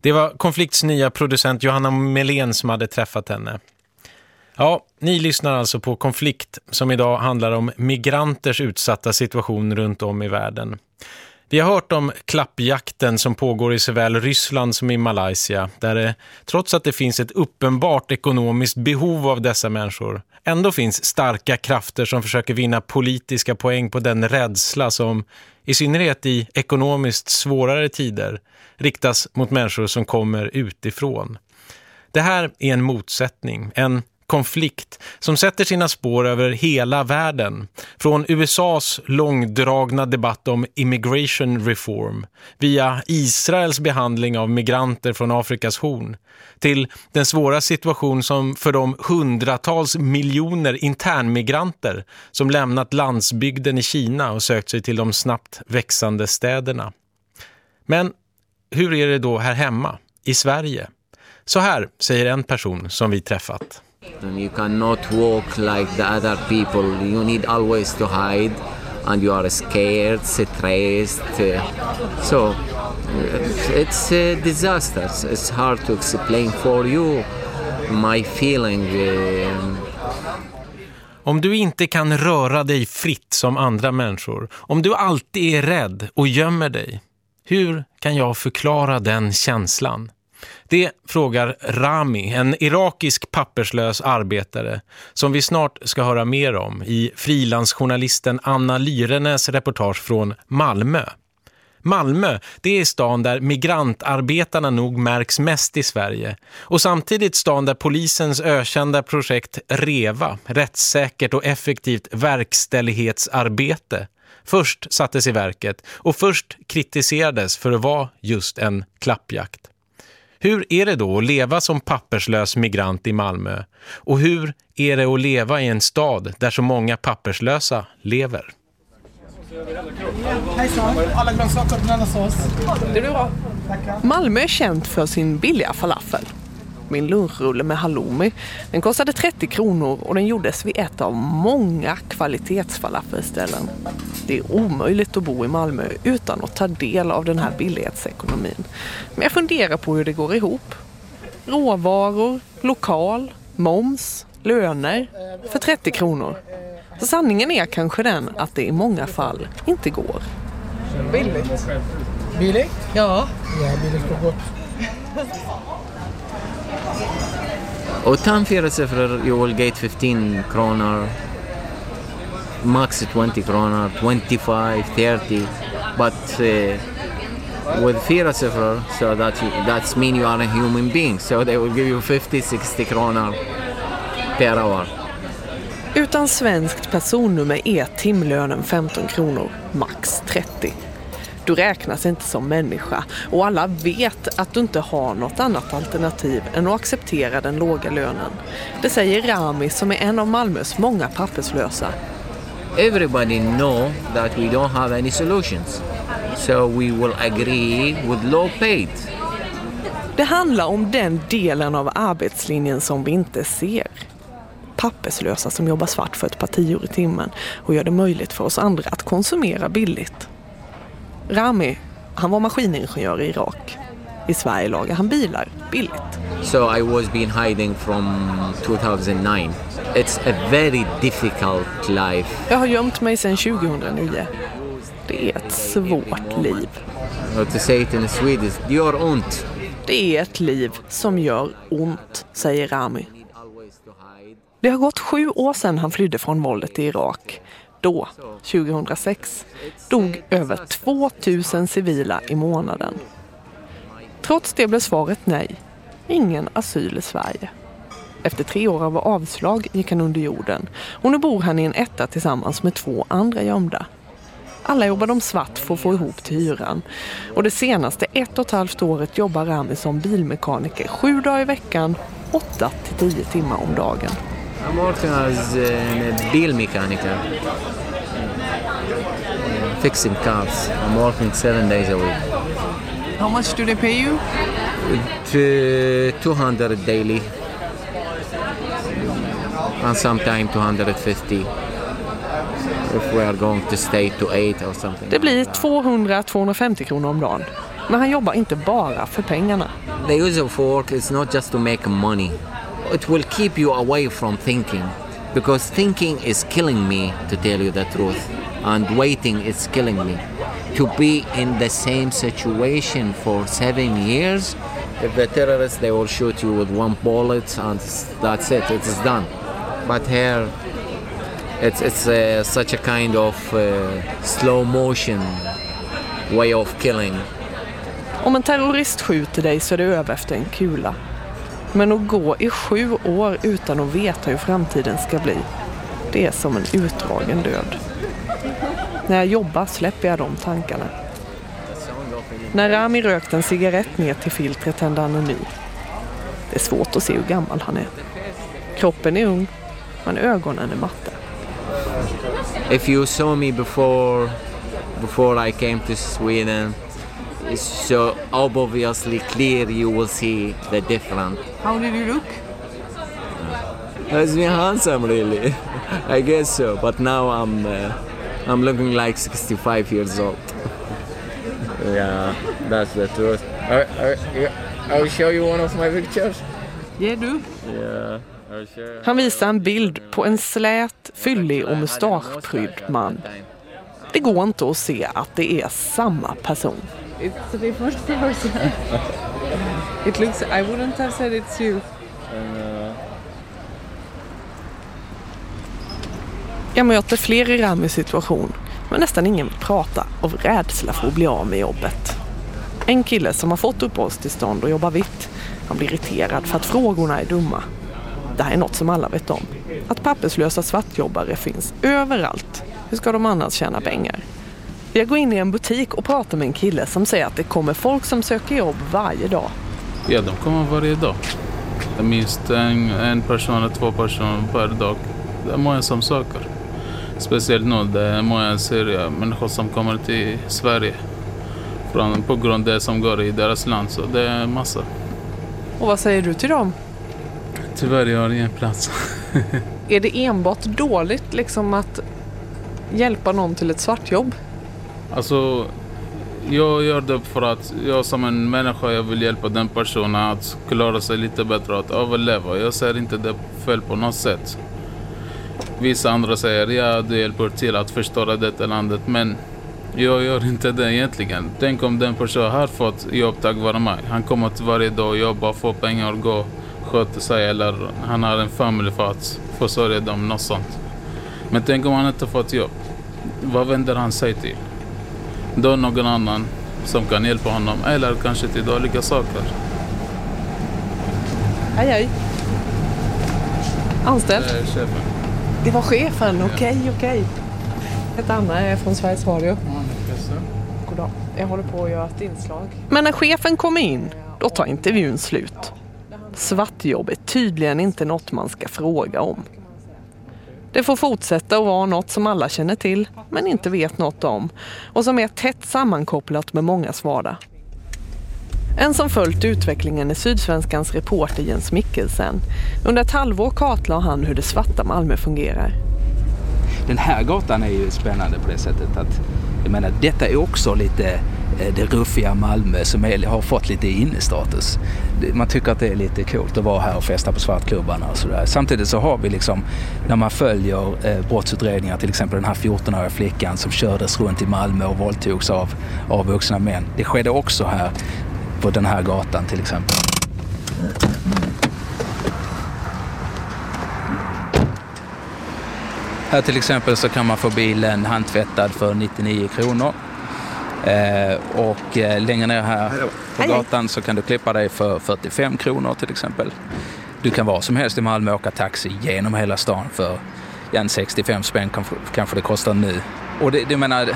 Det var Konflikts nya producent Johanna Melén som hade träffat henne. Ja, ni lyssnar alltså på Konflikt som idag handlar om migranters utsatta situation runt om i världen. Vi har hört om klappjakten som pågår i såväl Ryssland som i Malaysia, där det, trots att det finns ett uppenbart ekonomiskt behov av dessa människor, ändå finns starka krafter som försöker vinna politiska poäng på den rädsla som, i synnerhet i ekonomiskt svårare tider, riktas mot människor som kommer utifrån. Det här är en motsättning, en konflikt som sätter sina spår över hela världen. Från USAs långdragna debatt om immigration reform via Israels behandling av migranter från Afrikas horn till den svåra situation som för de hundratals miljoner internmigranter som lämnat landsbygden i Kina och sökt sig till de snabbt växande städerna. Men hur är det då här hemma, i Sverige? Så här säger en person som vi träffat. And you cannot walk like the other people. You need always to hide, and you are scared, stressed. Uh, so uh, it's a disaster. It's hard to explain for you my feeling. Uh, om du inte kan röra dig fritt som andra människor, om du alltid är rädd och gömmer dig, hur kan jag förklara den känslan? Det frågar Rami, en irakisk papperslös arbetare som vi snart ska höra mer om i frilansjournalisten Anna Lyrenes reportage från Malmö. Malmö, det är stan där migrantarbetarna nog märks mest i Sverige och samtidigt stan där polisens ökända projekt REVA, rättssäkert och effektivt verkställighetsarbete, först sattes i verket och först kritiserades för att vara just en klappjakt. Hur är det då att leva som papperslös migrant i Malmö? Och hur är det att leva i en stad där så många papperslösa lever? Alla grönsaker sås. Malmö är känt för sin billiga falafel. Min lunchrulle med halloumi. Den kostade 30 kronor och den gjordes vid ett av många kvalitetsfalafelställen. Det är omöjligt att bo i Malmö utan att ta del av den här billighetsekonomin. Men jag funderar på hur det går ihop. Råvaror, lokal, moms, löner för 30 kronor. Så sanningen är kanske den att det i många fall inte går. Billigt. Billigt? Ja. Ja, billigt och gott. Utan fyra siffror you will get 15 kronor, max 20 kronor, 25, 30. But uh, with fyra siffror, so that you, that's mean you are a human being. So they will give you 50, 60 kronor per hour. Utan svenskt personnummer är timlönen 15 kronor, max 30. Du räknas inte som människa och alla vet att du inte har något annat alternativ än att acceptera den låga lönen. Det säger Rami som är en av Malmös många papperslösa. Everybody know that we don't have any solutions. So we will agree with low paid. Det handlar om den delen av arbetslinjen som vi inte ser. Papperslösa som jobbar svart för ett par tior i timmen och gör det möjligt för oss andra att konsumera billigt. Rami, han var maskiningenjör i Irak. I Sverige lagar han bilar billigt. So I was been hiding from 2009. It's a very difficult life. Jag har gömt mig sedan 2009. Det är ett svårt liv. To say it in Swedish, det gör ont. Det är ett liv som gör ont, säger Rami. Det har gått sju år sedan han flydde från våldet i Irak. Då, 2006, dog över 2000 civila i månaden. Trots det blev svaret nej. Ingen asyl i Sverige. Efter tre år av avslag gick han under jorden och nu bor han i en etta tillsammans med två andra gömda. Alla jobbar de svart för att få ihop till hyran. Och det senaste ett och ett halvt året jobbar Rami som bilmekaniker sju dagar i veckan, åtta till tio timmar om dagen. I'm working as a bilmechaniker. Fixing cars. I'm working seven days a week. How much do they pay you? To 200 daily. And sometimes 250 if we are going to stay to eight or something. Det blir 200-250 kronor om dagen. Men han jobbar inte bara för pengarna. The use of work is not just to make money. It will keep you away from thinking. Because thinking is killing me, to tell you the truth. And waiting is killing me. To be in the same situation for seven years, if the terrorists, they will shoot you with one bullet and that's it, it is done. But here, it's, it's uh, such a kind of uh, slow motion way of killing. Om en terrorist skjuter dig så är det över efter en kula. Men att gå i sju år utan att veta hur framtiden ska bli, det är som en utdragen död. När jag jobbar släpper jag de tankarna. När Rami rökt en cigarett ner till filtret tände han en ny. Det är svårt att se hur gammal han är. Kroppen är ung, men ögonen är matta. If you saw me before, before I came to Sweden, so obviously clear you will see the difference. How did you look? Has been handsome, really. I guess so. But now I'm, uh, I'm looking like 65 years old. yeah, that's the truth. I, I, I'll show you one of my pictures. Yeah, du. Yeah. Han visar en bild på en slät, fyllig och mustaschprydd man. Det går inte att se att det är samma person. It's a different person. it looks. I wouldn't have said it's you. Jag möter fler i Ramis situation, men nästan ingen vill prata av rädsla för att bli av med jobbet. En kille som har fått uppehållstillstånd och jobbar vitt, han blir irriterad för att frågorna är dumma. Det här är något som alla vet om. Att papperslösa svartjobbare finns överallt. Hur ska de annars tjäna pengar? Jag går in i en butik och pratar med en kille som säger att det kommer folk som söker jobb varje dag. Ja, de kommer varje dag. Minst en, en person eller två personer per dag. Det är många som söker. Speciellt nu, det är många serier, människor som kommer till Sverige från, på grund av det som går i deras land. Så det är massa. Och vad säger du till dem? Tyvärr, jag har ingen plats. Är det enbart dåligt liksom att hjälpa någon till ett svartjobb? Alltså, jag gör det för att jag som en människa jag vill hjälpa den personen att klara sig lite bättre, att överleva. Jag ser inte det fel på något sätt. Vissa andra säger ja, du hjälper till att förstöra detta landet, men jag gör inte det egentligen. Tänk om den personen har fått jobb tack vare mig. Han kommer till varje dag och jobbar, får pengar och går, sköter sig eller han har en familj för att försörja dem, något sånt. Men tänk om han inte fått jobb. Vad vänder han sig till? Då någon annan som kan hjälpa honom eller kanske till dåliga saker. Aj, aj. Anställd? Det är chefen. Det var chefen, okej, okej. Ett Anna är från Sveriges Radio. God dag. Jag håller på att göra ett inslag. Men när chefen kommer in, då tar intervjun slut. Svartjobb är tydligen inte något man ska fråga om. Det får fortsätta att vara något som alla känner till, men inte vet något om och som är tätt sammankopplat med mångas vardag. En som följt utvecklingen är Sydsvenskans reporter Jens Mikkelsen. Under ett halvår kartlade han hur det svarta Malmö fungerar. Den här gatan är ju spännande på det sättet att jag menar, detta är också lite eh, det ruffiga Malmö som är, har fått lite innestatus. Man tycker att det är lite coolt att vara här och festa på svartklubbarna och sådär. Samtidigt så har vi liksom, när man följer eh, brottsutredningar, till exempel den här 14-åriga flickan som kördes runt i Malmö och våldtogs av, av vuxna män. Det skedde också här på den här gatan till exempel. Här till exempel så kan man få bilen handtvättad för 99 kronor. Eh, och eh, längre ner här på gatan så kan du klippa dig för 45 kronor till exempel. Du kan vara som helst i Malmö och åka taxi genom hela stan för ja, 65 spänn kanske det kostar nu. Och det, det, menar,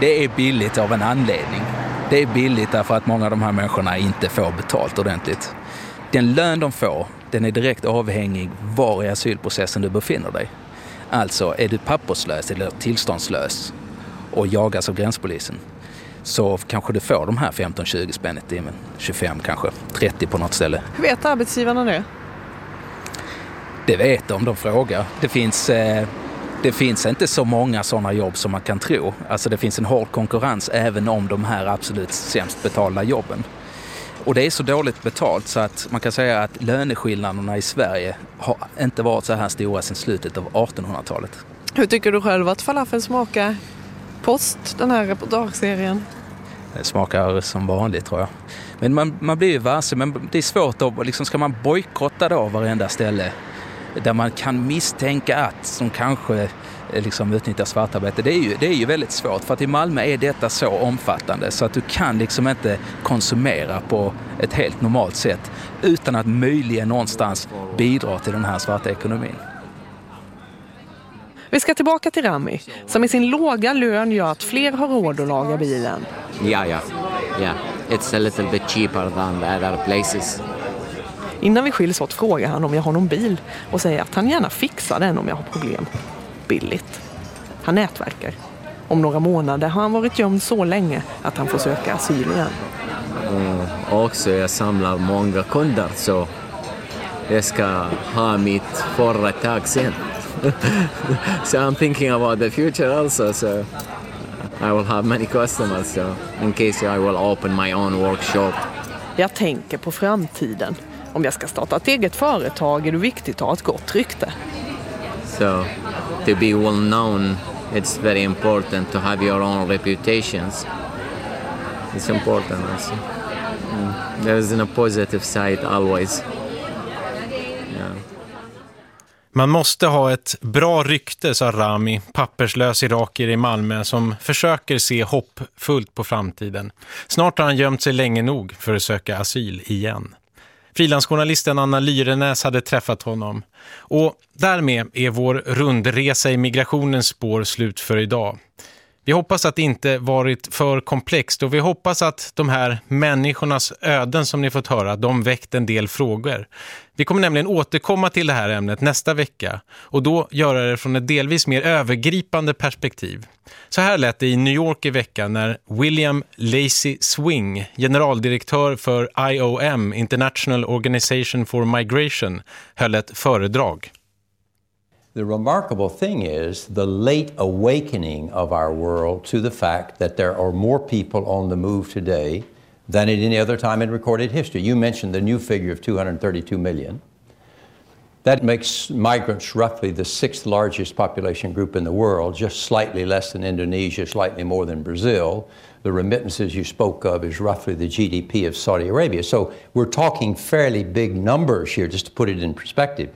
det är billigt av en anledning. Det är billigt därför att många av de här människorna inte får betalt ordentligt. Den lön de får, den är direkt avhängig var i asylprocessen du befinner dig. Alltså, är du papperslös eller tillståndslös och jagas av gränspolisen så kanske du får de här 15-20 spänn i timmen. 25 kanske, 30 på något ställe. Vet arbetsgivarna det? Det vet de, de frågar. Det finns, eh, det finns inte så många sådana jobb som man kan tro. Alltså det finns en hård konkurrens även om de här absolut sämst betalda jobben. Och det är så dåligt betalt så att man kan säga att löneskillnaderna i Sverige har inte varit så här stora sedan slutet av 1800-talet. Hur tycker du själv att falafeln smakar post den här reportageserien? Det smakar som vanligt tror jag. Men man, man blir ju varse, men det är svårt att, liksom, ska man bojkotta då varenda ställe där man kan misstänka att som kanske liksom utnyttja svartarbete. Det är, ju, det är ju väldigt svårt för att i Malmö är detta så omfattande så att du kan liksom inte konsumera på ett helt normalt sätt utan att möjligen någonstans bidra till den här svarta ekonomin. Vi ska tillbaka till Rami som i sin låga lön gör att fler har råd att laga bilen. Ja, ja. Yeah. It's a little bit cheaper than the other places. Innan vi skiljs åt frågar han om jag har någon bil och säger att han gärna fixar den om jag har problem billigt. Han nätverkar. Om några månader har han varit gömd så länge att han får söka asyl igen. Och också jag samlar många kunder så jag ska ha mitt företag sen. so I'm thinking about the future also. So I will have many customers so in case I will open my own workshop. Jag tänker på framtiden. Om jag ska starta ett eget företag är det viktigt att ha ett gott rykte. So to be well known, it's very important to have your own reputations. It's important also. Mm. There is a positive side always. Yeah. Man måste ha ett bra rykte, sa Rami, papperslös iraker i Malmö som försöker se hoppfullt på framtiden. Snart har han gömt sig länge nog för att söka asyl igen. Frilansjournalisten Anna Lyrenäs hade träffat honom. Och därmed är vår rundresa i migrationens spår slut för idag. Vi hoppas att det inte varit för komplext och vi hoppas att de här människornas öden som ni fått höra, de väckt en del frågor. Vi kommer nämligen återkomma till det här ämnet nästa vecka och då göra det från ett delvis mer övergripande perspektiv. Så här lät det i New York i veckan när William Lacey Swing, generaldirektör för IOM, International Organization for Migration, höll ett föredrag. The remarkable thing is the late awakening of our world to the fact that there are more people on the move today than at any other time in recorded history. You mentioned the new figure of 232 million. That makes migrants roughly the sixth largest population group in the world, just slightly less than Indonesia, slightly more than Brazil. The remittances you spoke of is roughly the GDP of Saudi Arabia. So we're talking fairly big numbers here, just to put it in perspective.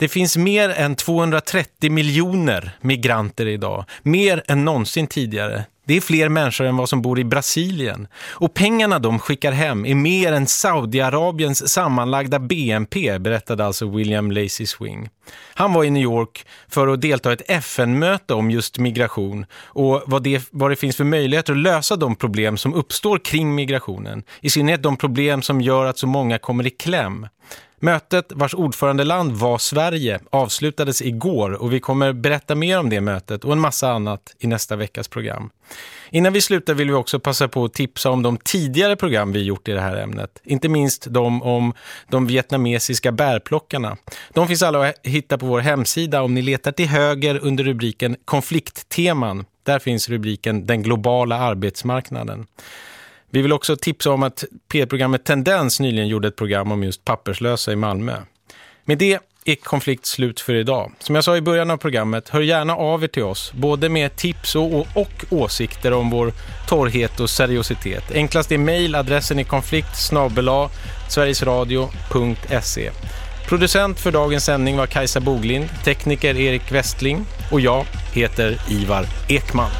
Det finns mer än 230 miljoner migranter idag, mer än någonsin tidigare. Det är fler människor än vad som bor i Brasilien. Och pengarna de skickar hem är mer än Saudiarabiens sammanlagda BNP, berättade alltså William Lacy Swing. Han var i New York för att delta i ett FN-möte om just migration och vad det, vad det finns för möjligheter att lösa de problem som uppstår kring migrationen. I synnerhet de problem som gör att så många kommer i kläm. Mötet, vars ordförandeland var Sverige, avslutades igår och vi kommer berätta mer om det mötet och en massa annat i nästa veckas program. Innan vi slutar vill vi också passa på att tipsa om de tidigare program vi gjort i det här ämnet. Inte minst de om de vietnamesiska bärplockarna. De finns alla att hitta på vår hemsida om ni letar till höger under rubriken Konfliktteman. Där finns rubriken Den globala arbetsmarknaden. Vi vill också tipsa om att P-programmet Tendens nyligen gjorde ett program om just papperslösa i Malmö. Med det är konflikt slut för idag. Som jag sa i början av programmet, hör gärna av er till oss. Både med tips och, och åsikter om vår torrhet och seriositet. Enklast är mejl, adressen i konflikt sverigesradio.se. Producent för dagens sändning var Kajsa Boglind, tekniker Erik Westling och jag heter Ivar Ekman.